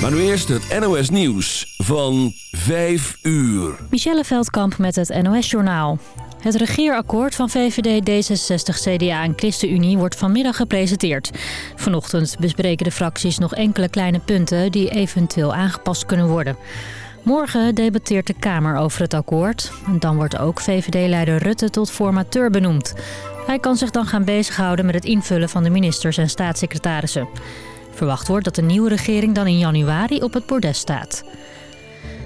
Maar nu eerst het NOS Nieuws van 5 uur. Michelle Veldkamp met het NOS Journaal. Het regeerakkoord van VVD, D66, CDA en ChristenUnie wordt vanmiddag gepresenteerd. Vanochtend bespreken de fracties nog enkele kleine punten die eventueel aangepast kunnen worden. Morgen debatteert de Kamer over het akkoord. En dan wordt ook VVD-leider Rutte tot formateur benoemd. Hij kan zich dan gaan bezighouden met het invullen van de ministers en staatssecretarissen. Verwacht wordt dat de nieuwe regering dan in januari op het bordes staat.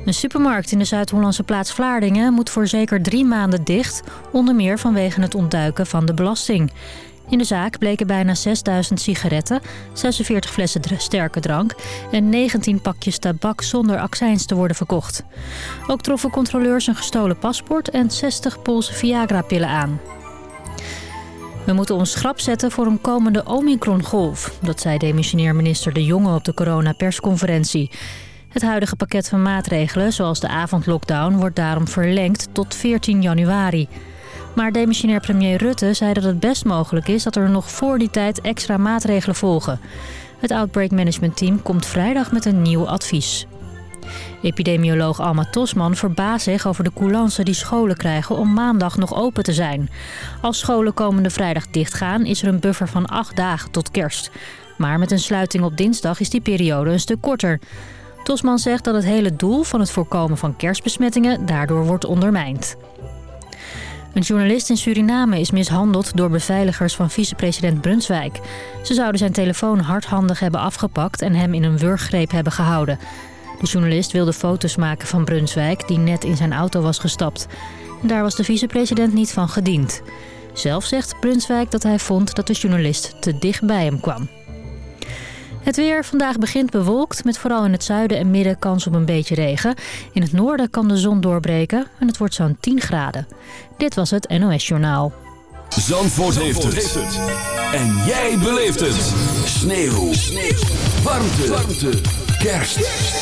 Een supermarkt in de Zuid-Hollandse plaats Vlaardingen moet voor zeker drie maanden dicht, onder meer vanwege het ontduiken van de belasting. In de zaak bleken bijna 6000 sigaretten, 46 flessen sterke drank en 19 pakjes tabak zonder accijns te worden verkocht. Ook troffen controleurs een gestolen paspoort en 60 Poolse Viagra-pillen aan. We moeten ons schrap zetten voor een komende Omicron-golf. Dat zei demissionair minister De Jonge op de coronapersconferentie. Het huidige pakket van maatregelen, zoals de avondlockdown... wordt daarom verlengd tot 14 januari. Maar demissionair premier Rutte zei dat het best mogelijk is... dat er nog voor die tijd extra maatregelen volgen. Het Outbreak Management Team komt vrijdag met een nieuw advies. Epidemioloog Alma Tosman verbaast zich over de coulance die scholen krijgen om maandag nog open te zijn. Als scholen komende vrijdag dichtgaan is er een buffer van acht dagen tot kerst. Maar met een sluiting op dinsdag is die periode een stuk korter. Tosman zegt dat het hele doel van het voorkomen van kerstbesmettingen daardoor wordt ondermijnd. Een journalist in Suriname is mishandeld door beveiligers van vicepresident Brunswijk. Ze zouden zijn telefoon hardhandig hebben afgepakt en hem in een wurggreep hebben gehouden. De journalist wilde foto's maken van Brunswijk die net in zijn auto was gestapt. daar was de vicepresident niet van gediend. Zelf zegt Brunswijk dat hij vond dat de journalist te dicht bij hem kwam. Het weer vandaag begint bewolkt, met vooral in het zuiden en midden kans op een beetje regen. In het noorden kan de zon doorbreken en het wordt zo'n 10 graden. Dit was het NOS Journaal. Zandvoort, heeft, het. heeft, het. En jij beleeft het. Sneeuw. Sneeuw. Warmte. Warmte. Kerst.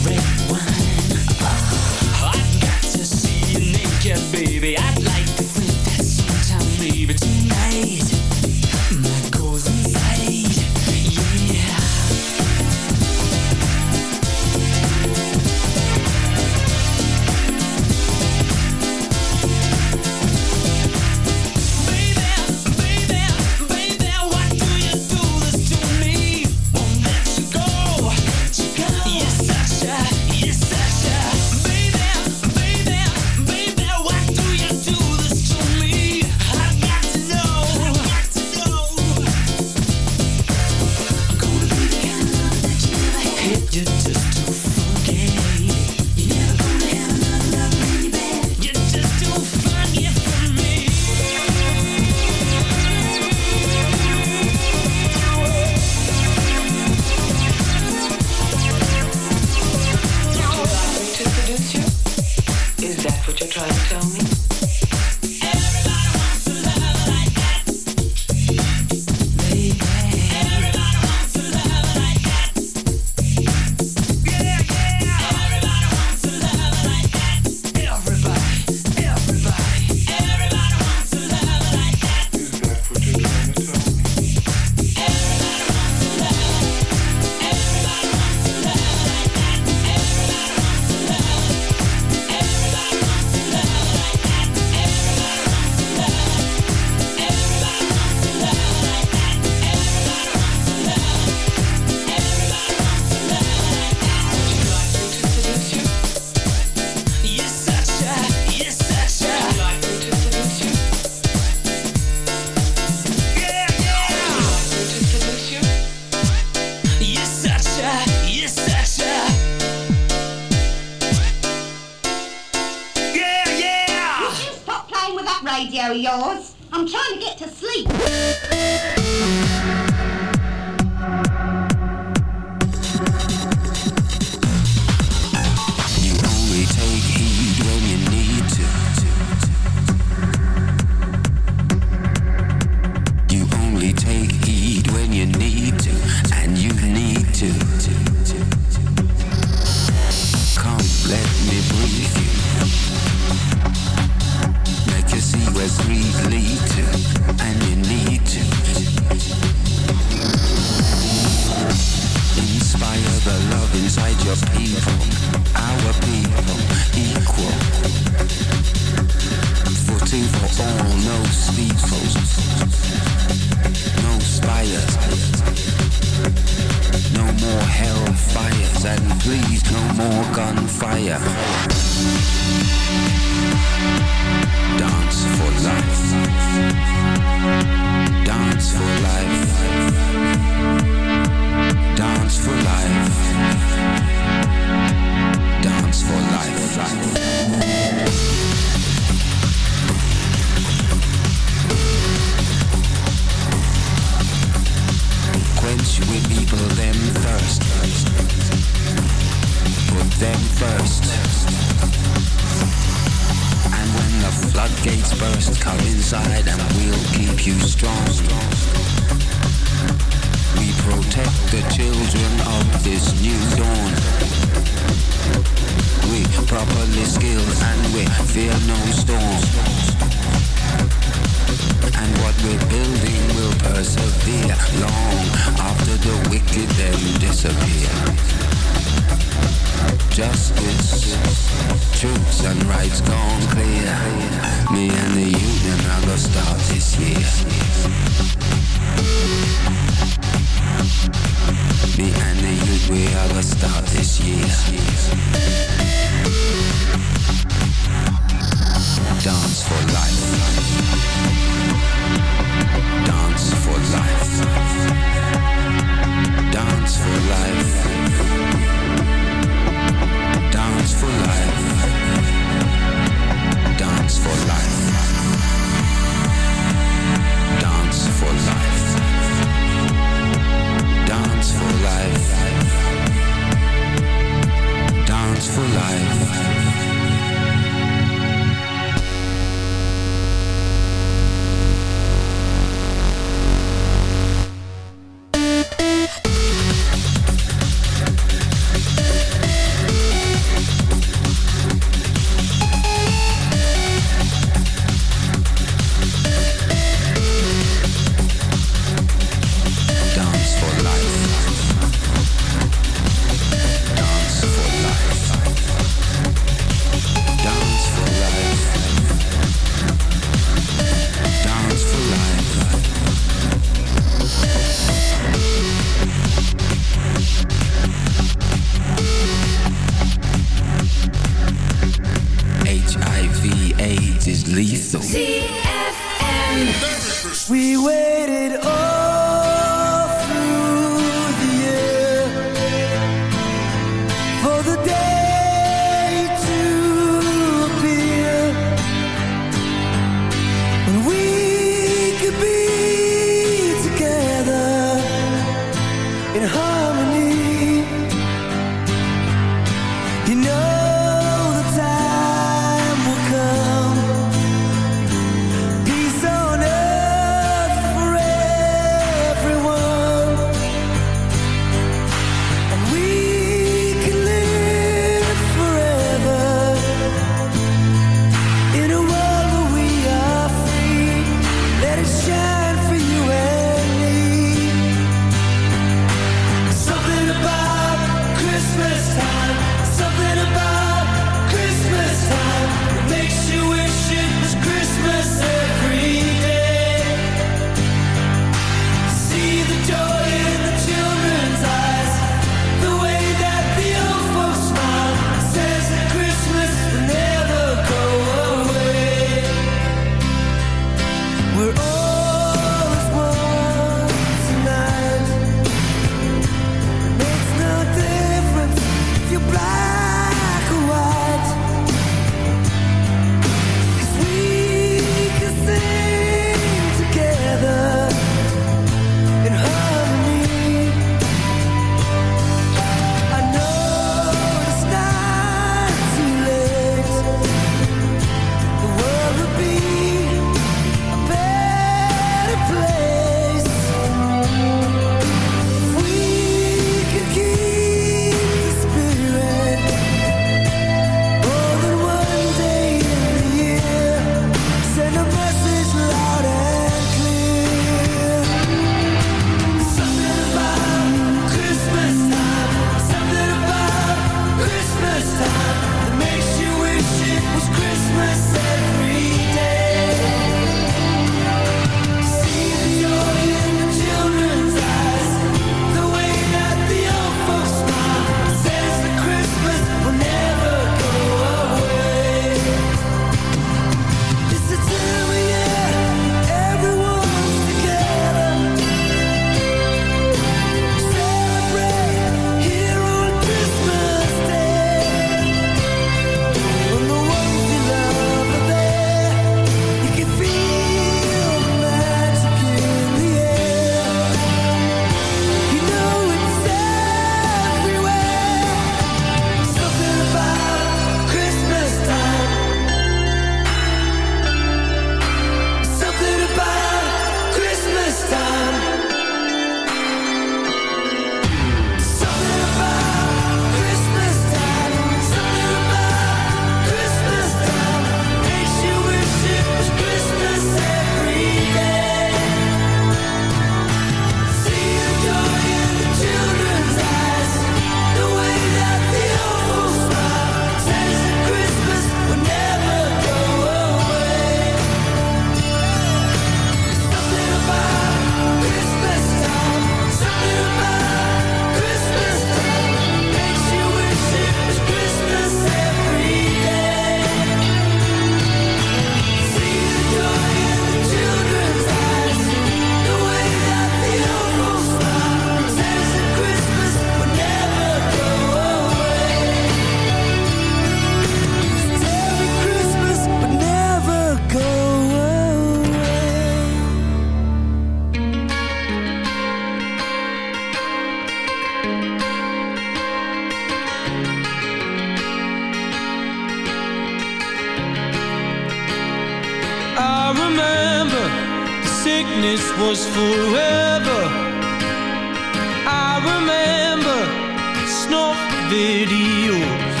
videos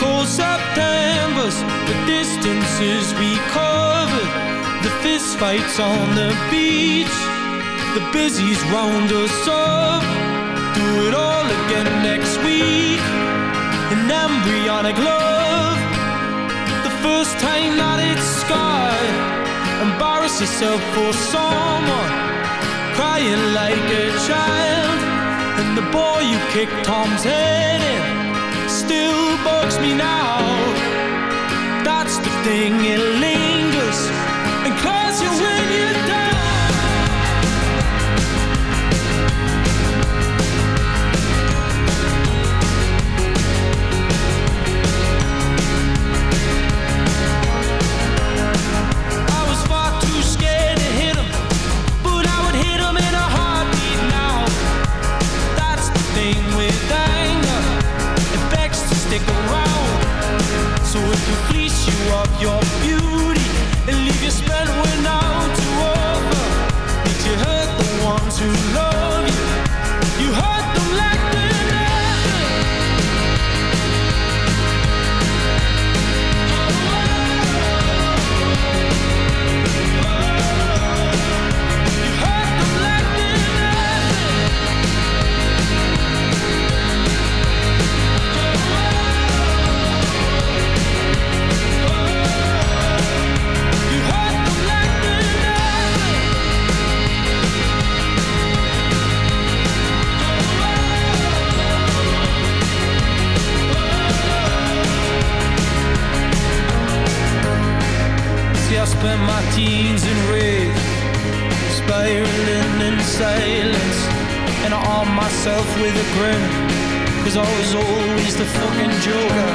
Cold September's, the distances we covered The fist fights on the beach The busies round us up Do it all again next week An embryonic love The first time that it's scarred Embarrass yourself for someone Crying like a child and the boy you kicked Tom's head in still bugs me now. That's the thing, it lingers and you of your spent my teens in rage, spiraling in silence. And I arm myself with a grin, cause I was always the fucking joker.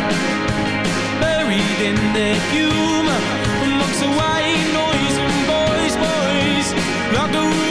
Buried in the humor, amongst the white noise and boys, boys, like the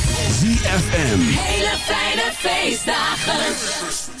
ZFM. Hele fijne feestdagen.